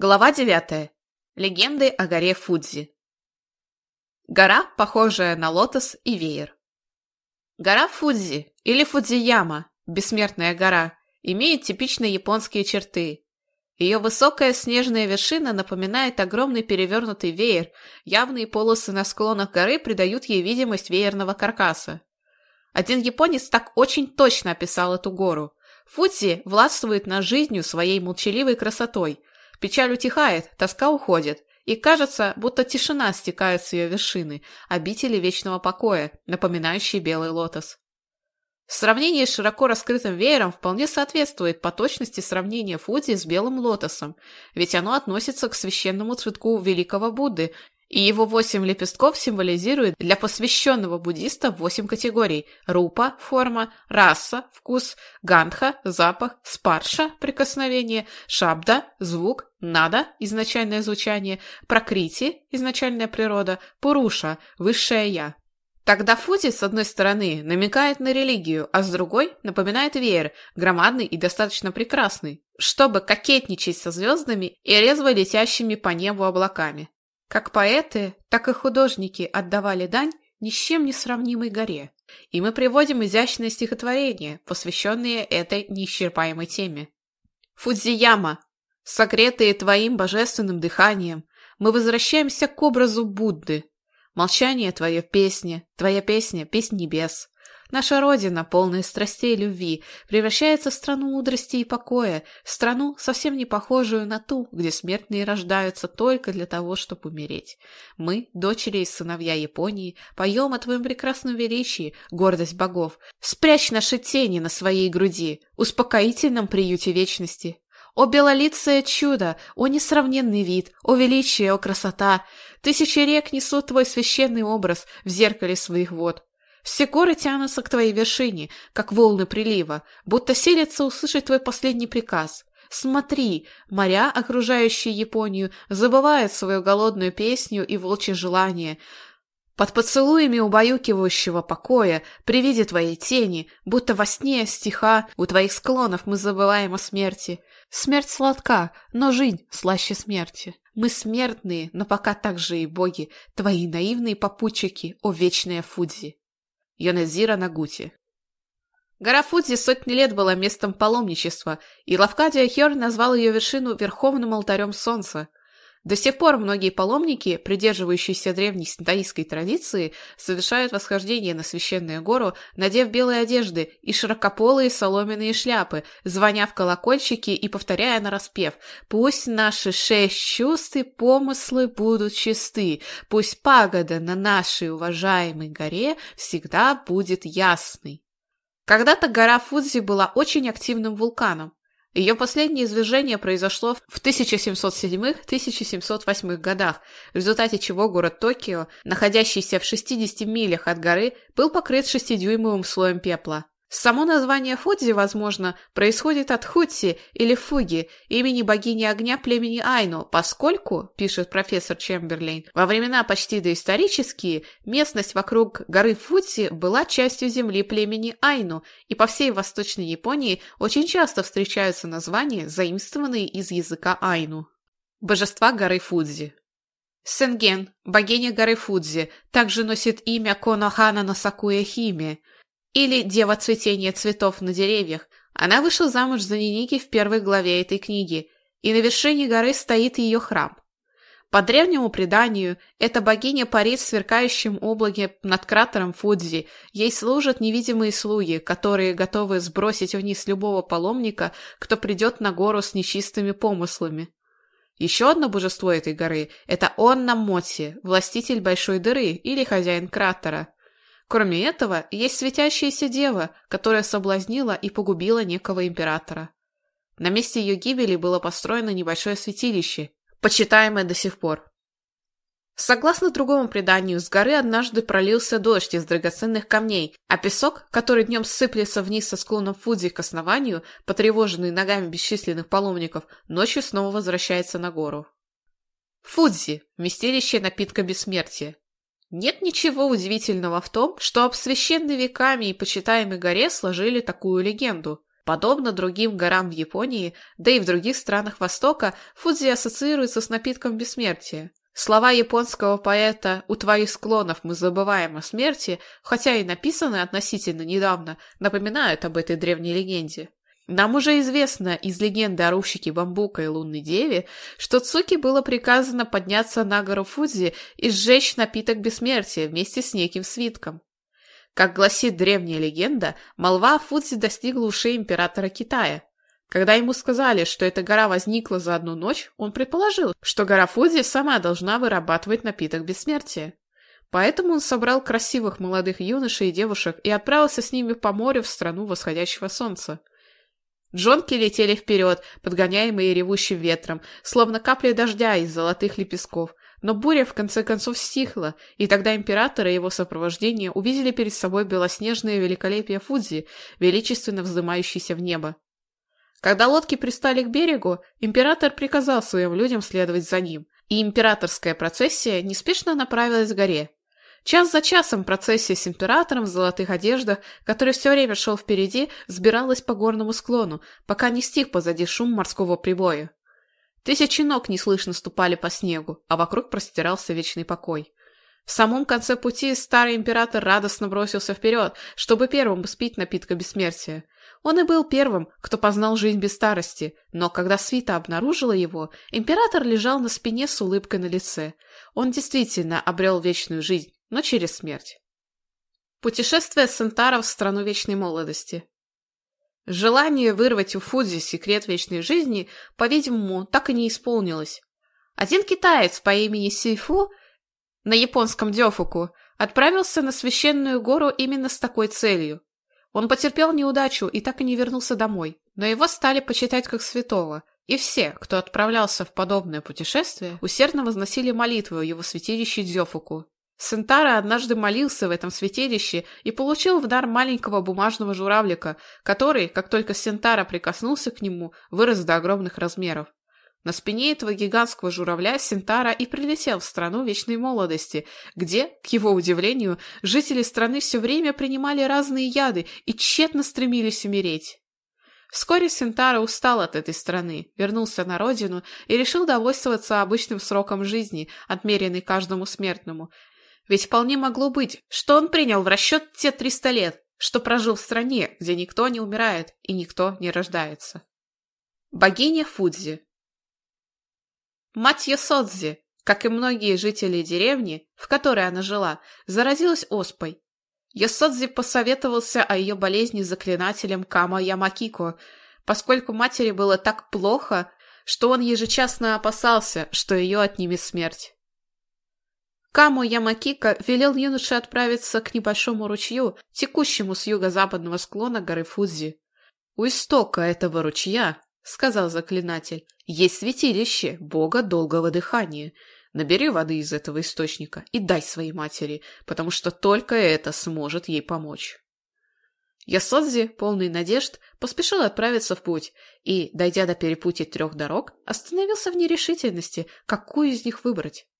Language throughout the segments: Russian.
Глава девятая. Легенды о горе Фудзи. Гора, похожая на лотос и веер. Гора Фудзи или Фудзияма, бессмертная гора, имеет типичные японские черты. Ее высокая снежная вершина напоминает огромный перевернутый веер, явные полосы на склонах горы придают ей видимость веерного каркаса. Один японец так очень точно описал эту гору. Фудзи властвует над жизнью своей молчаливой красотой – Печаль утихает, тоска уходит, и кажется, будто тишина стекает с ее вершины, обители вечного покоя, напоминающей белый лотос. Сравнение с широко раскрытым веером вполне соответствует по точности сравнения Фудзи с белым лотосом, ведь оно относится к священному И Его восемь лепестков символизирует для посвященного буддиста восемь категорий – рупа – форма, раса – вкус, гандха – запах, спарша – прикосновение, шабда – звук, нада – изначальное звучание, прокрити – изначальная природа, пуруша – высшее я. Тогда Фути, с одной стороны, намекает на религию, а с другой напоминает веер, громадный и достаточно прекрасный, чтобы кокетничать со звездами и резво летящими по небу облаками. Как поэты, так и художники отдавали дань ни с чем не сравнимой горе. И мы приводим изящное стихотворение, посвященное этой неисчерпаемой теме. Фудзияма, согретые твоим божественным дыханием, мы возвращаемся к образу Будды. Молчание твое в песне, твоя песня – песнь небес. Наша Родина, полная страстей и любви, превращается в страну мудрости и покоя, в страну, совсем не похожую на ту, где смертные рождаются только для того, чтобы умереть. Мы, дочери и сыновья Японии, поем о твоем прекрасном величии, гордость богов. Спрячь наши тени на своей груди, успокоительном приюте вечности, о белолицее чудо, о несравненный вид, о величие, о красота! Тысячи рек несут твой священный образ в зеркале своих вод. Все горы тянутся к твоей вершине, как волны прилива, будто селятся услышать твой последний приказ. Смотри, моря, окружающие Японию, забывают свою голодную песню и волчье желание. Под поцелуями убаюкивающего покоя, при виде твоей тени, будто во сне стиха, у твоих склонов мы забываем о смерти. Смерть сладка, но жизнь слаще смерти. Мы смертные, но пока так же и боги, твои наивные попутчики, о вечная Фудзи. Йонезира Нагути. Гора Фудзи сотни лет была местом паломничества, и Лавкадия Хёр назвал ее вершину Верховным алтарем Солнца. До сих пор многие паломники, придерживающиеся древней синтаистской традиции, совершают восхождение на священную гору, надев белые одежды и широкополые соломенные шляпы, звоня в колокольчики и повторяя нараспев «Пусть наши шесть чувств и помыслы будут чисты, пусть пагода на нашей уважаемой горе всегда будет ясной». Когда-то гора Фудзи была очень активным вулканом. Ее последнее извержение произошло в 1707-1708 годах, в результате чего город Токио, находящийся в 60 милях от горы, был покрыт шестидюймовым слоем пепла. Само название Фудзи, возможно, происходит от Хутси или Фуги, имени богини огня племени Айну, поскольку, пишет профессор Чемберлейн, во времена почти доисторические местность вокруг горы Фудзи была частью земли племени Айну, и по всей Восточной Японии очень часто встречаются названия, заимствованные из языка Айну. Божества горы Фудзи Сенген, богиня горы Фудзи, также носит имя Конохана Носакуя Химе – или «Дева цветения цветов на деревьях», она вышла замуж за Ниники в первой главе этой книги, и на вершине горы стоит ее храм. По древнему преданию, эта богиня парит в сверкающем облаке над кратером Фудзи. Ей служат невидимые слуги, которые готовы сбросить вниз любого паломника, кто придет на гору с нечистыми помыслами. Еще одно божество этой горы – это Онна Моти, властитель Большой дыры или хозяин кратера. Кроме этого, есть светящаяся дева, которая соблазнила и погубила некого императора. На месте ее гибели было построено небольшое святилище, почитаемое до сих пор. Согласно другому преданию, с горы однажды пролился дождь из драгоценных камней, а песок, который днем сыплется вниз со склоном Фудзи к основанию, потревоженный ногами бесчисленных паломников, ночью снова возвращается на гору. Фудзи – местилище напитка бессмертия. Нет ничего удивительного в том, что об священной веками и почитаемой горе сложили такую легенду. Подобно другим горам в Японии, да и в других странах Востока, Фудзи ассоциируется с напитком бессмертия. Слова японского поэта «У твоих склонов мы забываем о смерти», хотя и написаны относительно недавно, напоминают об этой древней легенде. Нам уже известно из легенды о рущике бамбука и лунной деве, что Цуки было приказано подняться на гору Фудзи и сжечь напиток бессмертия вместе с неким свитком. Как гласит древняя легенда, молва о Фудзи достигла ушей императора Китая. Когда ему сказали, что эта гора возникла за одну ночь, он предположил, что гора Фудзи сама должна вырабатывать напиток бессмертия. Поэтому он собрал красивых молодых юношей и девушек и отправился с ними по морю в страну восходящего солнца. Джонки летели вперед, подгоняемые ревущим ветром, словно капли дождя из золотых лепестков, но буря в конце концов стихла, и тогда император и его сопровождение увидели перед собой белоснежное великолепие Фудзи, величественно вздымающееся в небо. Когда лодки пристали к берегу, император приказал своим людям следовать за ним, и императорская процессия неспешно направилась к горе. Час за часом процессия с императором в золотых одеждах, который все время шел впереди, сбиралась по горному склону, пока не стих позади шум морского прибоя. Тысячи ног неслышно ступали по снегу, а вокруг простирался вечный покой. В самом конце пути старый император радостно бросился вперед, чтобы первым спить напитка бессмертия. Он и был первым, кто познал жизнь без старости, но когда свита обнаружила его, император лежал на спине с улыбкой на лице. Он действительно обрел вечную жизнь, но через смерть. Путешествие Сентара в страну вечной молодости. Желание вырвать у Фудзи секрет вечной жизни, по-видимому, так и не исполнилось. Один китаец по имени Сейфу на японском Дёфуку отправился на священную гору именно с такой целью. Он потерпел неудачу и так и не вернулся домой, но его стали почитать как святого, и все, кто отправлялся в подобное путешествие, усердно возносили молитвы о его святилище Дзёфуку, Сентара однажды молился в этом святилище и получил в дар маленького бумажного журавлика, который, как только Сентара прикоснулся к нему, вырос до огромных размеров. На спине этого гигантского журавля Сентара и прилетел в страну вечной молодости, где, к его удивлению, жители страны все время принимали разные яды и тщетно стремились умереть. Вскоре Сентара устал от этой страны, вернулся на родину и решил довольствоваться обычным сроком жизни, отмеренный каждому смертному, Ведь вполне могло быть, что он принял в расчет те 300 лет, что прожил в стране, где никто не умирает и никто не рождается. Богиня Фудзи Мать Йосодзи, как и многие жители деревни, в которой она жила, заразилась оспой. Йосодзи посоветовался о ее болезни заклинателем Кама Ямакико, поскольку матери было так плохо, что он ежечасно опасался, что ее отнимет смерть. Камо Ямакика велел юноше отправиться к небольшому ручью, текущему с юго-западного склона горы Фудзи. «У истока этого ручья, — сказал заклинатель, — есть святилище бога долгого дыхания. Набери воды из этого источника и дай своей матери, потому что только это сможет ей помочь». Ясодзи, полный надежд, поспешил отправиться в путь и, дойдя до перепутья трех дорог, остановился в нерешительности, какую из них выбрать. Пока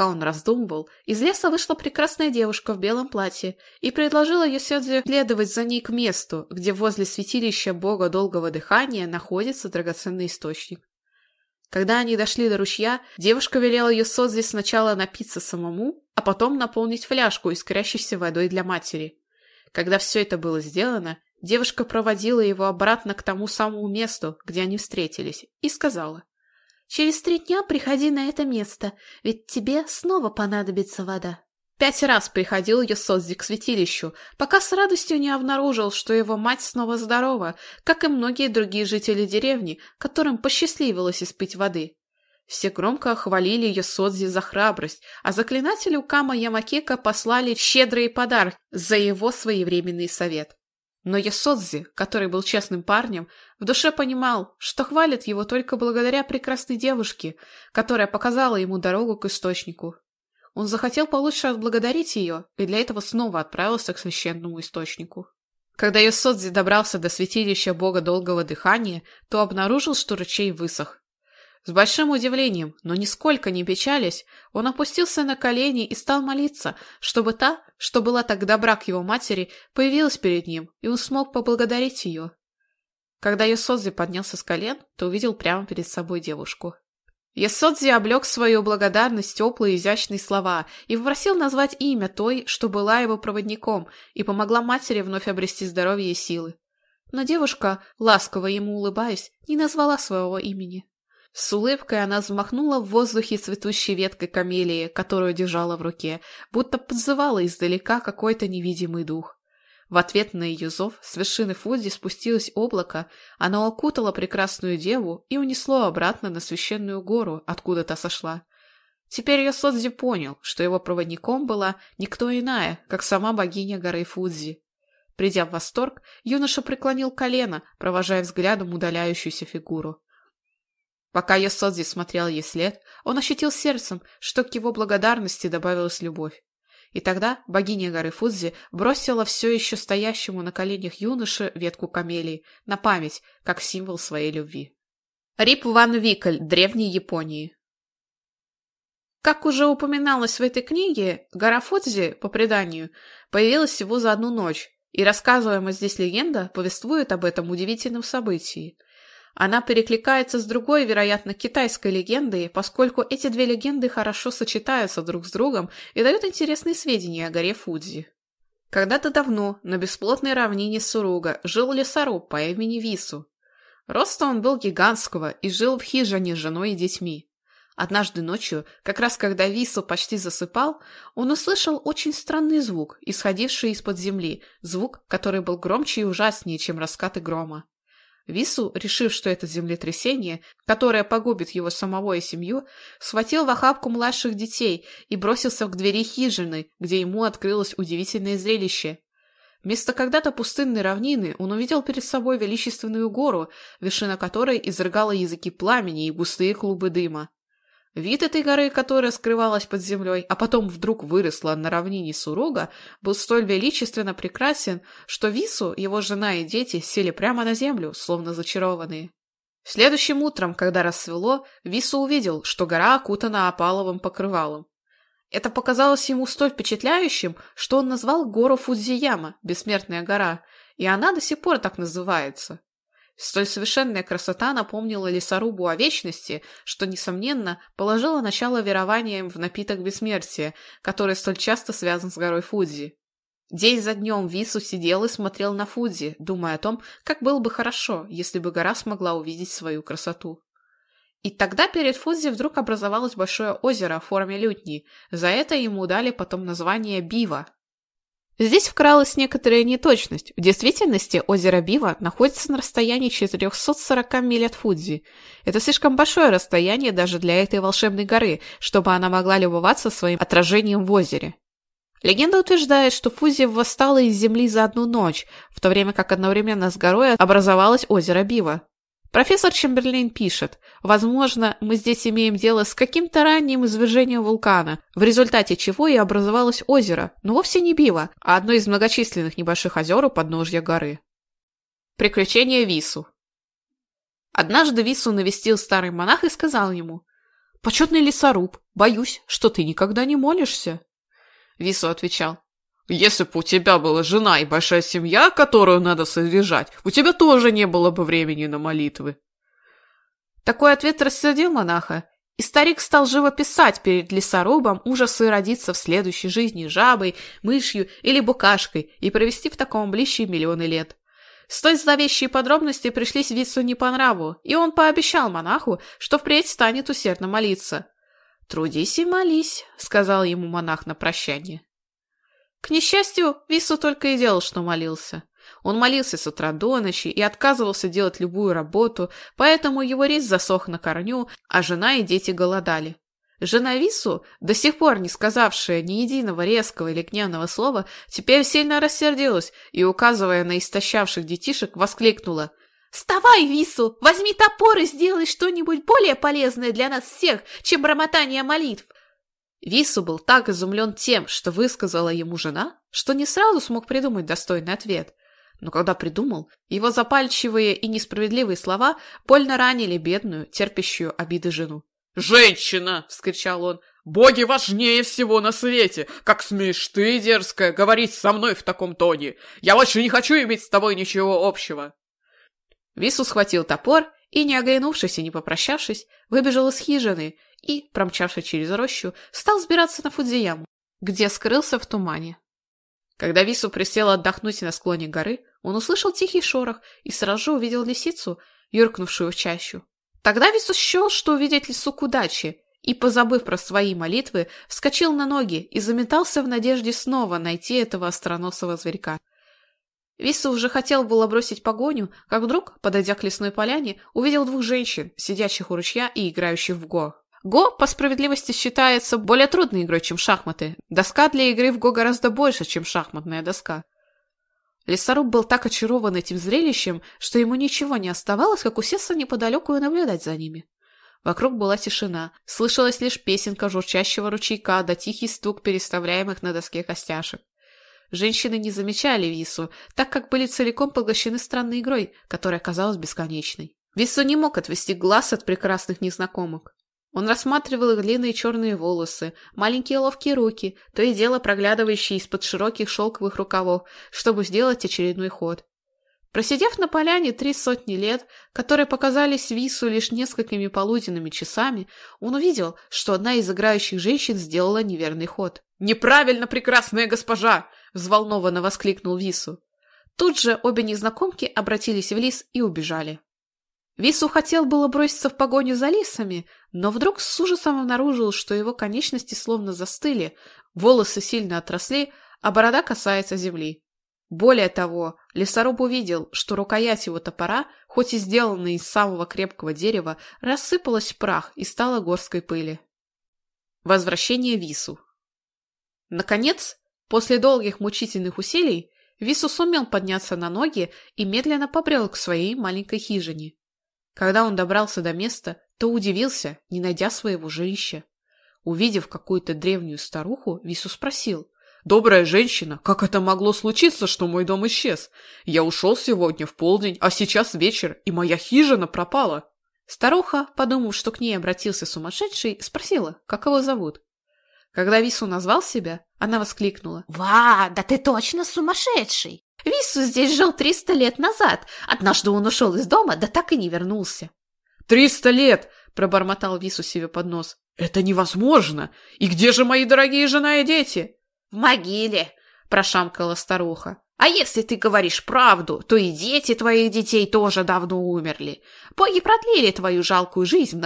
он раздумывал, из леса вышла прекрасная девушка в белом платье и предложила Йосёдзе следовать за ней к месту, где возле святилища бога долгого дыхания находится драгоценный источник. Когда они дошли до ручья, девушка велела Йосодзе сначала напиться самому, а потом наполнить фляжку искрящейся водой для матери. Когда все это было сделано, девушка проводила его обратно к тому самому месту, где они встретились, и сказала Через три дня приходи на это место, ведь тебе снова понадобится вода. Пять раз приходил Есозди к святилищу, пока с радостью не обнаружил, что его мать снова здорова, как и многие другие жители деревни, которым посчастливилось испить воды. Все громко хвалили Йосодзи за храбрость, а заклинателю Кама Ямакека послали щедрые подарки за его своевременный совет. Но Ясодзи, который был честным парнем, в душе понимал, что хвалит его только благодаря прекрасной девушке, которая показала ему дорогу к источнику. Он захотел получше отблагодарить ее, и для этого снова отправился к священному источнику. Когда Ясодзи добрался до святилища бога долгого дыхания, то обнаружил, что ручей высох. С большим удивлением, но нисколько не печалясь, он опустился на колени и стал молиться, чтобы та, что была так добра к его матери, появилась перед ним, и он смог поблагодарить ее. Когда Йосодзи поднялся с колен, то увидел прямо перед собой девушку. Йосодзи облег свою благодарность теплые изящные слова и попросил назвать имя той, что была его проводником, и помогла матери вновь обрести здоровье и силы. Но девушка, ласково ему улыбаясь, не назвала своего имени. С С улыбкой она взмахнула в воздухе цветущей веткой камелии, которую держала в руке, будто подзывала издалека какой-то невидимый дух. В ответ на ее зов с вершины Фудзи спустилось облако, оно окутало прекрасную деву и унесло обратно на священную гору, откуда та сошла. Теперь Йосодзи понял, что его проводником была никто иная, как сама богиня горы Фудзи. Придя в восторг, юноша преклонил колено, провожая взглядом удаляющуюся фигуру. Пока Йосодзи смотрел ей след, он ощутил сердцем, что к его благодарности добавилась любовь. И тогда богиня горы Фудзи бросила все еще стоящему на коленях юноше ветку камелии на память, как символ своей любви. Рип Ван Викель, Древней Японии Как уже упоминалось в этой книге, гора Фудзи, по преданию, появилась всего за одну ночь, и рассказываемая здесь легенда повествует об этом удивительном событии – она перекликается с другой, вероятно, китайской легендой, поскольку эти две легенды хорошо сочетаются друг с другом и дают интересные сведения о горе Фудзи. Когда-то давно на бесплотной равнине Суруга жил лесоруб по имени Вису. Роста он был гигантского и жил в хижине с женой и детьми. Однажды ночью, как раз когда Вису почти засыпал, он услышал очень странный звук, исходивший из-под земли, звук, который был громче и ужаснее, чем раскаты грома. Вису, решив, что это землетрясение, которое погубит его самого и семью, схватил в охапку младших детей и бросился к двери хижины, где ему открылось удивительное зрелище. Вместо когда-то пустынной равнины он увидел перед собой величественную гору, вершина которой изрыгала языки пламени и густые клубы дыма. Вид этой горы, которая скрывалась под землей, а потом вдруг выросла на равнине Суруга, был столь величественно прекрасен, что Вису, его жена и дети сели прямо на землю, словно зачарованные. Следующим утром, когда рассвело, Вису увидел, что гора окутана опаловым покрывалом. Это показалось ему столь впечатляющим, что он назвал гору Фудзияма, Бессмертная гора, и она до сих пор так называется. Столь совершенная красота напомнила лесорубу о вечности, что, несомненно, положила начало верованиям в напиток бессмертия, который столь часто связан с горой Фудзи. День за днем Вису сидел и смотрел на Фудзи, думая о том, как было бы хорошо, если бы гора смогла увидеть свою красоту. И тогда перед Фудзи вдруг образовалось большое озеро в форме лютни. За это ему дали потом название Бива, Здесь вкралась некоторая неточность. В действительности озеро Бива находится на расстоянии 440 миль от Фудзи. Это слишком большое расстояние даже для этой волшебной горы, чтобы она могла любоваться своим отражением в озере. Легенда утверждает, что Фудзи восстала из земли за одну ночь, в то время как одновременно с горой образовалось озеро Бива. Профессор Чемберлейн пишет, возможно, мы здесь имеем дело с каким-то ранним извержением вулкана, в результате чего и образовалось озеро, но вовсе не Бива, а одно из многочисленных небольших озер у подножья горы. Приключения Вису Однажды Вису навестил старый монах и сказал ему, «Почетный лесоруб, боюсь, что ты никогда не молишься». Вису отвечал, Если бы у тебя была жена и большая семья, которую надо содержать, у тебя тоже не было бы времени на молитвы. Такой ответ рассердил монаха, и старик стал живо писать перед лесорубом ужасы родиться в следующей жизни жабой, мышью или букашкой и провести в таком блище миллионы лет. Столь зловещие подробности пришлись Вицу не по нраву, и он пообещал монаху, что впредь станет усердно молиться. «Трудись и молись», — сказал ему монах на прощание. К несчастью Вису только и делал, что молился. Он молился с утра до ночи и отказывался делать любую работу, поэтому его рис засох на корню, а жена и дети голодали. Жена Вису, до сих пор не сказавшая ни единого резкого или гневного слова, теперь сильно рассердилась и, указывая на истощавших детишек, воскликнула «Вставай, Вису! Возьми топор и сделай что-нибудь более полезное для нас всех, чем бормотание молитв! Вису был так изумлен тем, что высказала ему жена, что не сразу смог придумать достойный ответ. Но когда придумал, его запальчивые и несправедливые слова больно ранили бедную, терпящую обиды жену. «Женщина!» — вскричал он. «Боги важнее всего на свете! Как смеешь ты, дерзкая, говорить и, промчавшись через рощу, стал сбираться на Фудзияму, где скрылся в тумане. Когда Вису присела отдохнуть на склоне горы, он услышал тихий шорох и сразу же увидел лисицу, юркнувшую в чащу. Тогда Вису счел, что увидеть лису к удаче, и, позабыв про свои молитвы, вскочил на ноги и заметался в надежде снова найти этого остроносого зверька. Вису уже хотел было бросить погоню, как вдруг, подойдя к лесной поляне, увидел двух женщин, сидящих у ручья и играющих в го. Го, по справедливости, считается более трудной игрой, чем шахматы. Доска для игры в Го гораздо больше, чем шахматная доска. Лесоруб был так очарован этим зрелищем, что ему ничего не оставалось, как усесться неподалеку и наблюдать за ними. Вокруг была тишина, слышалась лишь песенка журчащего ручейка да тихий стук переставляемых на доске костяшек. Женщины не замечали Вису, так как были целиком поглощены странной игрой, которая казалась бесконечной. Вису не мог отвести глаз от прекрасных незнакомок. Он рассматривал их длинные черные волосы, маленькие ловкие руки, то и дело проглядывающие из-под широких шелковых рукавов, чтобы сделать очередной ход. Просидев на поляне три сотни лет, которые показались Вису лишь несколькими полуденными часами, он увидел, что одна из играющих женщин сделала неверный ход. «Неправильно, прекрасная госпожа!» – взволнованно воскликнул Вису. Тут же обе незнакомки обратились в лис и убежали. Вису хотел было броситься в погоню за лисами, но вдруг с ужасом обнаружил, что его конечности словно застыли, волосы сильно отросли, а борода касается земли. Более того, лесоруб увидел, что рукоять его топора, хоть и сделанная из самого крепкого дерева, рассыпалась в прах и стала горской пыли. Возвращение Вису Наконец, после долгих мучительных усилий, Вису сумел подняться на ноги и медленно побрел к своей маленькой хижине. Когда он добрался до места, то удивился, не найдя своего жилища. Увидев какую-то древнюю старуху, Вису спросил, «Добрая женщина, как это могло случиться, что мой дом исчез? Я ушел сегодня в полдень, а сейчас вечер, и моя хижина пропала». Старуха, подумав, что к ней обратился сумасшедший, спросила, как его зовут. Когда Вису назвал себя, она воскликнула. «Ва, да ты точно сумасшедший! Вису здесь жил триста лет назад. Однажды он ушел из дома, да так и не вернулся». «Триста лет!» – пробормотал Вису себе под нос. «Это невозможно! И где же мои дорогие жена и дети?» «В могиле!» – прошамкала старуха. «А если ты говоришь правду, то и дети твоих детей тоже давно умерли. Боги продлили твою жалкую жизнь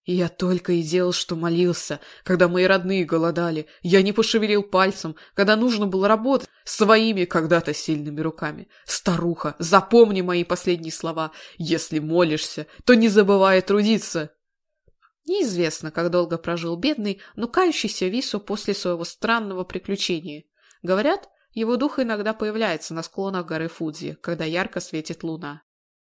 в наказание за то, что ты не заботился о жене и маленьких детишках». Крупные слезы потекли по морщинистым щекам Вису. «Я перестал быть мужчиной», — хрипло проговорил он. Я только и делал, что молился, когда мои родные голодали. Я не пошевелил пальцем, когда нужно было работать своими когда-то сильными руками. Старуха, запомни мои последние слова. Если молишься, то не забывай трудиться. Неизвестно, как долго прожил бедный, но кающийся Вису